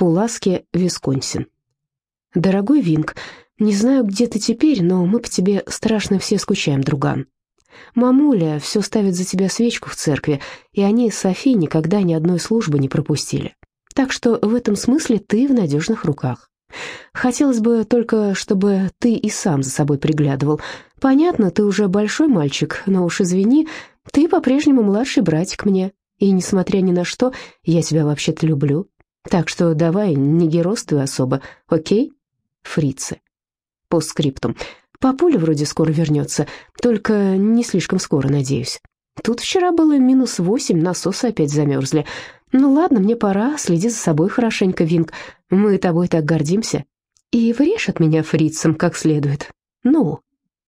Пуласки, Висконсин. «Дорогой Винг, не знаю, где ты теперь, но мы по тебе страшно все скучаем, друган. Мамуля все ставит за тебя свечку в церкви, и они с Софи никогда ни одной службы не пропустили. Так что в этом смысле ты в надежных руках. Хотелось бы только, чтобы ты и сам за собой приглядывал. Понятно, ты уже большой мальчик, но уж извини, ты по-прежнему младший братик мне, и, несмотря ни на что, я тебя вообще-то люблю. Так что давай, не геройствуй особо, окей? Фрицы. По скриптум. Папуля вроде скоро вернется, только не слишком скоро, надеюсь. Тут вчера было минус восемь, насосы опять замерзли. Ну ладно, мне пора, следи за собой хорошенько, Винг. Мы тобой так гордимся. И врежь от меня фрицам как следует. Ну,